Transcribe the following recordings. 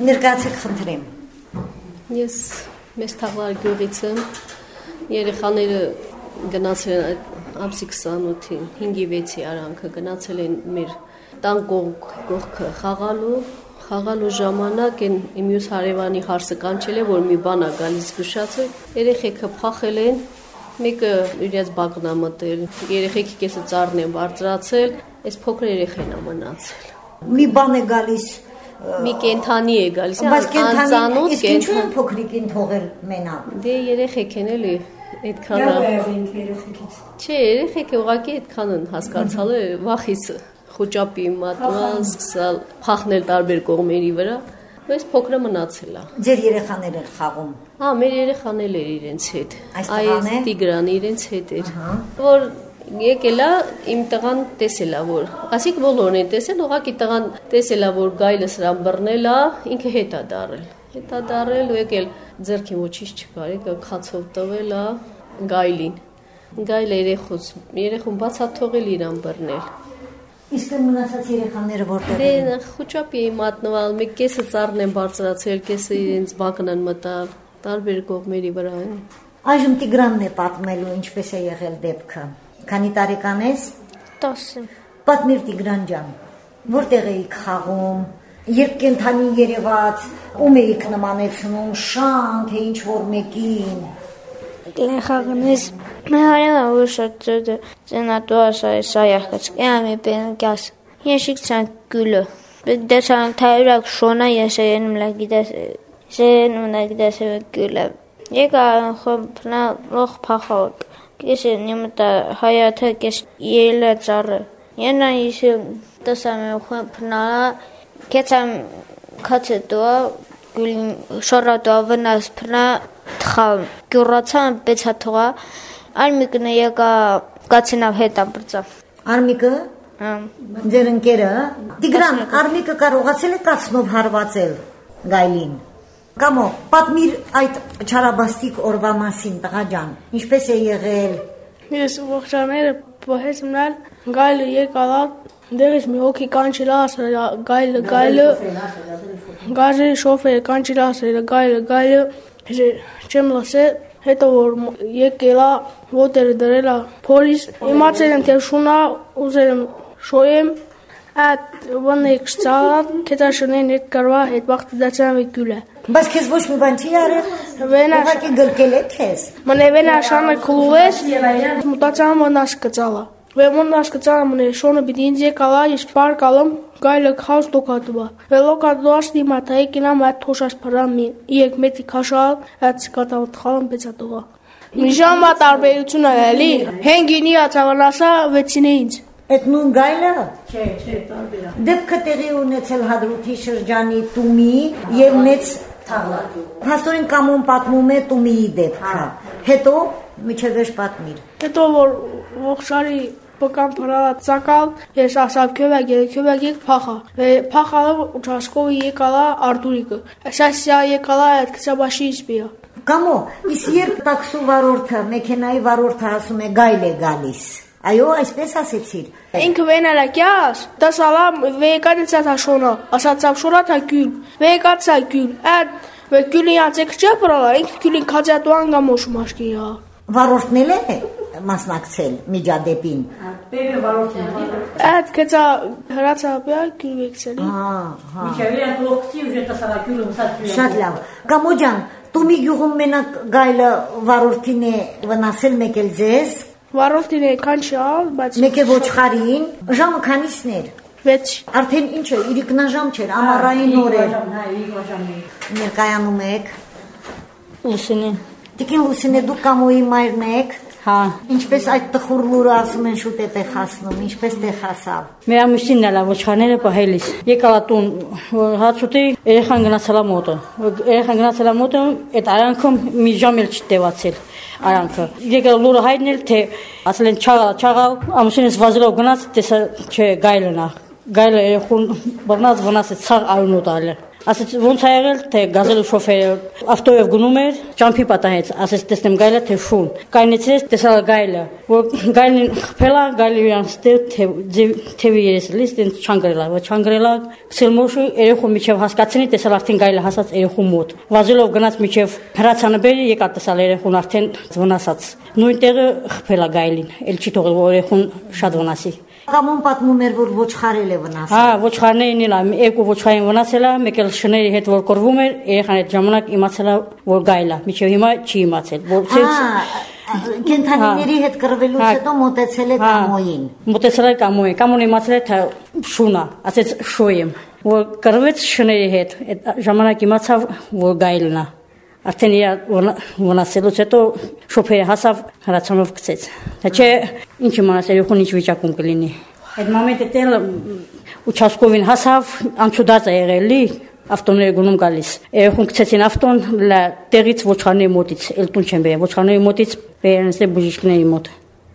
Ներկայացեք խնդրեմ։ Ես մեծ թաղվար գյուղից եմ։ Երեխաները գնացել են այդ ամսի 28-ին 5-ի 6-ի արանքը գնացել են մեր տան կողք կողքը խաղալու խաղալու ժամանակ են մյուս հարևանի հարսը կանչել է որ մի բան է գալիս զգուշացել երեխեքը փախել են մեկը իրենց բակն է մտել երեխեքի կեսը ծառն են բարձրացել այս փոքր երեխեն է մնացել Մի բան է գալիս մի կենթանի է գալիս բայց կենթանի անծանոթ իսկ ինչու են փոքրիկին թողել մենակ։ դե երեխեք են էլի այդքան Չէ, երեխեքը ուղղակի այդքան են հասկացալ է վախից խոճապի մատման, սկսալ փախնել տարբեր կողմերի վրա, բայց փոքրը մնացել է։ Ձեր երեխաները են խաղում։ Հա, մեր երեխանել էր իրենց հետ։ Այս? Տիգրանը իրենց հետ էր։ Որ եկել է իմ տղան տեսել է որ ասիկ բոլորն են տեսել ուղղակի տղան տեսել է որ գայլը սրան բռնել է ինքը հետ է դարել հետ է դարել ու եկել ձերքին ոչինչ չկար եկել քացով տվել է գայլին գայլը երեխուց երեխուն բացա թողել իրան բռնել Իսկ մնացած երեխաները որտեղ դե են։ խոճապի էի մատնվել մեկ կեսը ծառն են բարձրացել կեսը իրենց բակն են մտալ տարբեր կողմերի վրա են Այժմ Տիգրանն է պատմելու ինչպես է եղել դեպքը։ Քանի տարեկան ես։ 10 Պատմիր Տիգրան ջան, որտեղ էիք խաղում, երբ կենթանի երևաց, ում էիք նմանեցնում, շան, թե ինչ որ մեկին։ Լեխաղնես մեհարեմա ուշացը ծենատուասա սայախած կյամի պենկյաս Եշիկ ցան գուլը դեսան թայրակ շոնա եշենում լագիդես շենում լագիդես գուլը Եկա խոփնա լոխ փախակ Կեսը նիմտա հայաթը կես ելը ծառը Ենա իշը տասամը խոփնա կեցամ քացը դու գուլին շորատո վնաս փնա թխալ գյուրացան բեցա թողա արմիկնը եկա կացինավ հետա բրծա Արմիկը, ձեր ընկերը, Տիգրան, Արմիկը կարողացել է կացնով հարվածել գայլին։ Կամո, պատմիր այդ չարաբաստիկ օրվա մասին, տղա ջան։ Ինչպես է եղել։ Ես ողջաները բոհես մնալ գայլը եկալա դերից մի հոգի կանչիլա ասել գայլը գայլը գազի շոֆերը կանչիլա ասել գայլը գայլը չեմ լսել հետո որ եկելա ոտերը դրելա փորիս իմացել եմ թե շունա ուզել եմ շոյեմ այդ բանը կստա կետաշունեն հետ կարਵਾ հետ վաղ դացան վիկուլը Բայց քեզ ոչ մի բան չի արել։ Վենա Ուղղակի գրկել է քեզ։ Մնևեն աշանը կլուես մտածամ մնաս կծալա Վեմոն ասկծա մնե շոնը բիդի ինձ եկալա ես պար կալım գայլը քաս դոկատուա վելոկա դոշնի մատայ կինա մատ թոշաշ փրամի եկ մեծի քաշալ այդ կատալ թխալım բեցատուա Միջամա տարբերություն է էլի հենգինի ածավանասա վեցինե ինձ Այդ նույն գայլը։ Չէ, չէ, տարբեր է։ Դեպքը տեղի ունեցել Հադրութի շրջանի Տումի եւ մեծ Փաստորեն կամոն պատմում է Տումիի դեպքը։ Հետո միջև վերջ պատմիր։ Հետո որ ողջարի բկան փրալա ցակալ ես ասավ քյովակ քյովակ եկ փախա Վե փախալը ուչասկովի եկալա արտուրիկը ասասիա եկալա այդ քսաբաշի իսպիա Կամո, իսկ երբ տաքսու վարորդը, մեքենայի վարորդը ասում է գայլ է գալիս։ Այո, այսպես ասեցիր։ ինքը վենալա կյաս դասալա վեկանիցա թաշոնա ասացավ շորա թա գյուլ վեկացա գյուլ այդ վե գյուլի անցեք չէ պրալա ինքը գյուլին քաջատուան գամոշ մաշկիա Վարորդն էլ է մասնակցել միջադեպին։ այդ կեցա հրացա բա գյուլ վեքսելի Հա, հա։ Միշավիլյան կլոկտի ուժը տասարակյուլը մսած Շատ լավ։ Կամո ջան, Տումի գյուղում մենակ գայլը վարորդին է վնասել մեկ էլ ձեզ, վարորդին է կանչալ բայց մեկ է ոչխարին, ժամը քանիսն էր։ վեց Արդեն ինչ է, իրիկնաժամ չէր, ամառային օր էր։ Հա, իգոշամի։ Ներկայանում եք։ Լուսինի։ Տիկին Լուսինե դուք կամոյի մայրն եք։ Հա։ Ինչպես այդ տխուր լուրը ասում են շուտ է տեղ հասնում, ինչպես տեղ հասավ։ Մեր ամուսինն էլա ոչխարները պահելիս։ Եկա տուն, հացուտի երեխան գնացել է մոտը։ Երեխան գնացել է մոտը, այդ արանքում մի ժամ էլ չտեվացել արանքը։ Եկա լուրը հայտնել թե ասել են չաղա, չաղա, ամուսինս վազելով գնաց, տեսա չէ գայլն է։ Գայլը երեխուն բռնած վնաս է ցաղ արունոտ ալը։ Ասաց ոնց ա եղել, թե գազելու շոֆերը ավտոյով գնում էր, ճամփի պատահեց, ասաց տեսնեմ գայլը թե շուն։ Կայնեցրեց, տեսա գայլը, որ գայլին խփելա, գայլը իրան ստե թե թևի երեսլիս դեն չանգրելա, ոչ չանգրելա, ցելմոշը երեխու միջև հասկացնի, տեսալ արդեն գայլը հասած երեխու մոտ։ Վազելով գնաց միջև հրացանը բերի, եկա տեսալ երեխուն արդեն վնասած։ Նույն տեղը խփելա գայլին, ել չի թողել որ երեխուն շատ վնասի։ Կամոն պատմում էր, որ ոչխարել է վնասել։ Հա, ոչխարներն իլա, երկու ոչխարին վնասել է, մեկ էլ շների հետ որ կորվում էր, երեխան այդ ժամանակ իմացել է, որ գայլ է։ Միջև հիմա չի իմացել, որ Հա, կենթանիների հետ կռվելուց Հա։ հետո մտեցել է Հա, կամոյին։ Մտեցել է կամոյին, կամոն իմացել է թե շունա, ասեց շոյեմ, որ կռվեց շների հետ, այդ ժամանակ իմացավ, որ գայլն է։ Արդեն իր վնասելուց հետո շոփերը հասավ հրացանով գցեց։ Դա չէ, ինչ իմանաս երեխուն ինչ վիճակում կլինի։ Այդ մամենտը տել ուչասկովին հասավ, անցուդած է եղելի, ավտոները գնում գալիս։ Երեխուն գցեցին ավտոն, լա տեղից ոչխարների մոտից, էլ տուն չեն բերել, ոչխարների մոտից բերել են բուժիչների մոտ։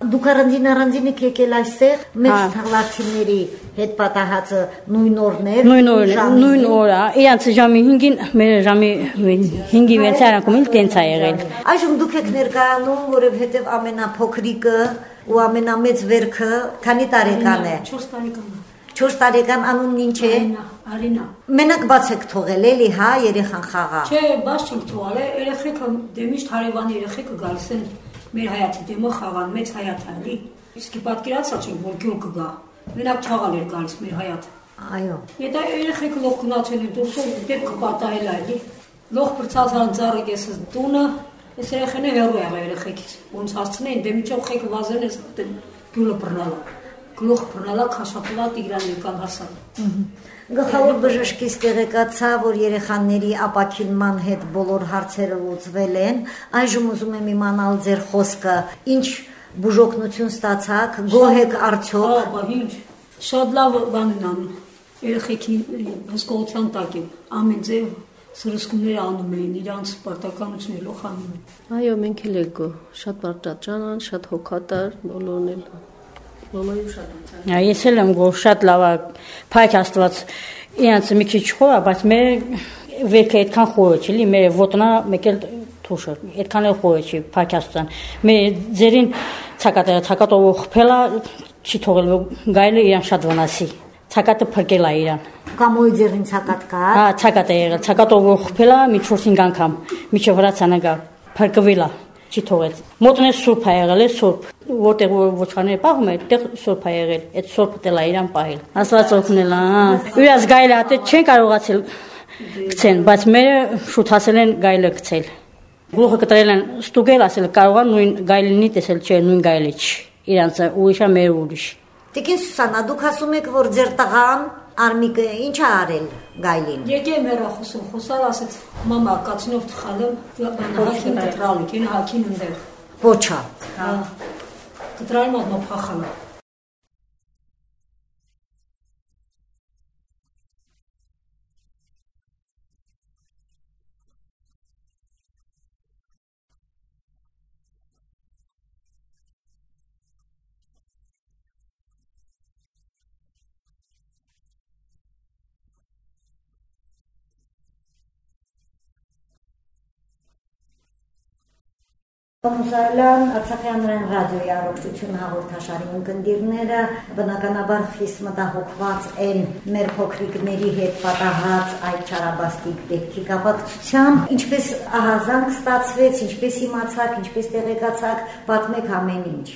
Դուք առանձին առանձին եք եկել այստեղ մեծ թաղլարցիների հետ պատահածը նույն օրն էր։ Նույն ժամին։ նույն օրը, իրանց ժամի 5-ին, մեր ժամի 5-ի 6 արանքում էլ տենց է եղել։ Այժմ դուք եք ներկայանում, որովհետև ամենափոքրիկը ու ամենամեծ վերքը քանի տարեկան է։ 4 տարեկան է։ 4 տարեկան անունն ինչ է։ Արինա, Մենակ բաց եք թողել էլի, հա, երեխան խաղա։ Չէ, բաց չենք թողալ, է, երեխեքը դե միշտ հարևանի երեխեքը գալիս են մեր հայացի դեմը խաղան, մեծ հայաթ է, էլի։ Իսկ պատկերացած չենք, որ գյուղ կգա։ Մենակ չաղալ էր գալիս մեր հայաթը։ Այո։ Եթե երեխեքը լող գնացել են դուրսով, դեպքը պատահել է, էլի։ Լող բրցազան ծառը կեսը տունը, այս երեխեները հեռու եղա երեխեքից։ Ոնց հասցնեն, դե միջով խեքը վազեն էս գյուլը բռնալա։ Գլուխ բռնալա քաշապլա տիգրանի կան հասան։ Գլխավոր բժշկից տեղեկացա, որ երեխաների ապակինման հետ բոլոր հարցերը լուծվել են։ Այժմ ուզում եմ իմանալ ձեր խոսքը, ինչ բուժօգնություն ստացաք, գոհ եք արդյոք։ Հա, բա ինչ։ Շատ լավ բան են անում։ Երեխեքի հսկողության տակ են։ Ամեն ձև սրսկումներ անում էին, իրանց պարտականությունները լոխ անում են։ Այո, մենք էլ եկո, շատ պարտաճանան, շատ հոգատար, բոլորն էլ։ Անցան։ Ա, Ես էլ եմ գոր շատ լավ է, փայք աստված իրանց մի քիչ խոր է, բայց մեր վեքը այդքան խորը չի, լի մեր ոտնա մեկ էլ թուշը, այդքան էլ խորը չի, փայք աստծան։ Մեր ձերին ցակատը ցակատով խփելա չի թողել գայլը իրան շատ վնասի։ Ցակատը փրկել է իրան։ Կամոյի ձերին ցակատ կա։ Հա, ցակատ է եղել, ցակատով խփելա մի 4-5 անգամ, միջև վրացանը գա, փրկվելա, չի թողել։ Մոտնե սուրբ է եղել, է սուրբ, որտեղ որ ոչխարները պահում է, այդտեղ սուրբ է եղել, այդ սուրբը դելա իրան պահել։ Աստված օգնել, հա։ Ուրաս գայլը հատե չեն կարողացել գցեն, բայց մերը շուտ հասել են գայլը գցել։ Գլուխը կտրել են ստուգել, ասել կարողան նույն գայլինի տեսել չէ, նույն գայլը չի։ Իրանց ուրիշա մեր ուրիշ։ Տիկին Սուսանա, դուք ասում եք, որ ձեր տղան Արմիկը ինչ ա արել գայլին։ Եկե մեր խոսում, խոսալ ասեց, մամա կացնով թխալեմ, բան հակին դրալի, կին հակին ընդեղ։ Ոչա։ Հա։ Կտրալ մոտ Մուսալյան Արցախյանն ռադիոյի առողջություն հաղորդաշարի ունկնդիրները բնականաբար խիստ մտահոգված են մեր փոքրիկների հետ պատահած այդ չարաբաստիկ դեպքի կապակցությամբ ինչպես ահազանգ ստացվեց, ինչպես իմացաք, ինչպես տեղեկացաք, պատմեք ամեն ինչ։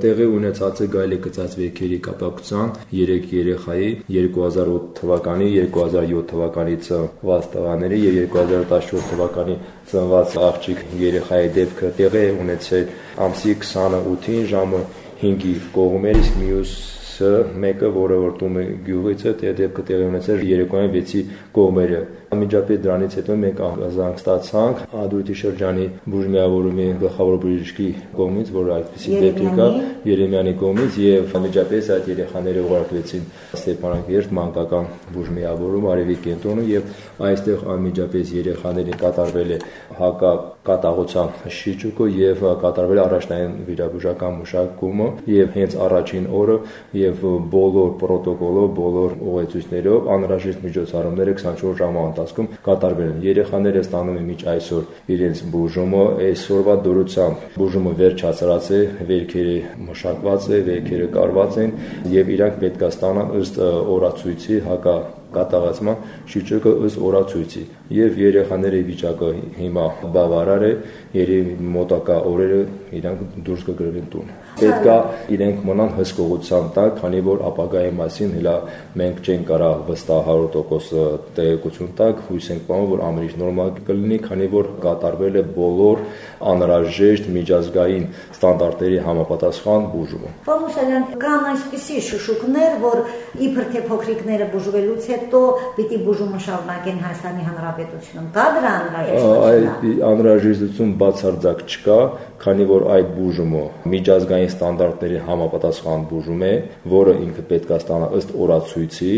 Տեղի ունեցած է գայլի գծած վեքերի կապակցության 3 երեխայի 2008 թվականի 2007 թվականի ծնված տղաների եւ 2014 թվականի ծնված աղջիկ երեխայի դեպքը տեղի է ունեցել ամսի 28-ին ժամը 5-ի կողմեր իսկ մյուսը մեկը որը որ տումը գյուղից է դե դեպքը տեղի ունեցել երեկոյան 6-ի կողմերը Անմիջապես դրանից հետո մենք ազանգ ստացանք Ադրուտի շրջանի բուժմիավորումի գլխավոր բժշկի կողմից, որ այդպեսի դեպք կա Երեմյանի կողմից եւ անմիջապես այդ երեխաները ուղարկվեցին Ստեփանակերտ մանկական բուժմիավորում Արևի կենտրոնում եւ այստեղ անմիջապես երեխաներին կատարվել է հակա կատաղության շիճուկը եւ կատարվել առաջնային վիրաբուժական մշակումը եւ հենց առաջին օրը եւ բոլոր պրոտոկոլով, բոլոր ուղեցույցներով անհրաժեշտ միջոցառումները 24 ժամ ընթացքում կատարվել են։ Երեխաները ստանում են միջ այսօր իրենց բուժումը, այսօրվա դուրությամբ բուժումը վերջացած է, վերքերը մշակված է, վերքերը կարված են եւ իրանք պետք է ստանան ըստ օրացույցի հակա կատաղացման շիճակը ըստ օրացույցի եւ երեխաների վիճակը հիմա բավարար է երևի մոտակա օրերը իրանք դուրս կգրվեն տուն պետքա իրենք մնան հսկողության տակ քանի որ ապագայի մասին հլա մենք չենք կարա վստահ 100% տեղեկություն տակ հույս ենք պահում որ ամենից նորմալ կլինի քանի որ կատարվել է բոլոր անհրաժեշտ միջազգային ստանդարտների համապատասխան բուժումը Պարոն կան այսպիսի շշուկներ որ իբր թե փոքրիկները բուժվելուց հետո պիտի բուժումը շարունակեն Հայաստանի Հանրապետությունում կա դրա անհրաժեշտություն այդ անհրաժեշտություն բացարձակ չկա քանի որ այդ բուժումը միջազգային ստանդարտների համապատասխան բուժում է, որը ինքը պետք է ստանա ըստ օրացույցի,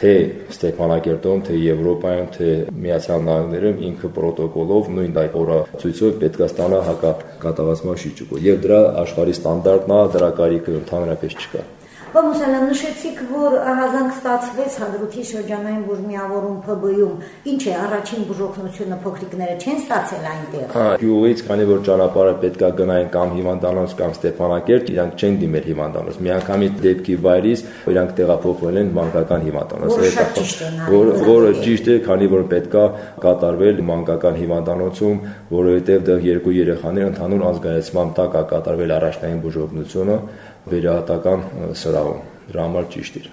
թե Ստեփանակերտում, թե Եվրոպայում, թե Միացյալ Նահանգներում ինքը պրոտոկոլով նույն այդ օրացույցով պետք է ստանա հակակատաղացման շիճուկը։ Եվ դրա աշխարհի ստանդարտն է, դրա կարիքը ընդհանրապես չկա։ Պարոն նշեցիք, որ ահազանգ ստացվեց հադրութի շրջանային բուժմիավորում ՓԲ-ում։ Ինչ է առաջին բուժօգնությունը փոքրիկները չեն ստացել այնտեղ։ գյուղից, քանի որ ճանապարհը պետքա գնային կամ Հիվանդանոց կամ Ստեփանակերտ, իրանք չեն դիմել Հիվանդանոց։ Միանգամից դեպքի վայրից իրանք տեղափոխվել են մանկական Հիվանդանոց։ Որ որը ճիշտ է, քանի որ պետքա կատարվել մանկական Հիվանդանոցում, որովհետև դա երկու երեխաներ ընդհանուր ազգայացման տակ կատարվել առաջնային բուժօգնությունը վերահատական սրահում։ Դրա համար ճիշտ է։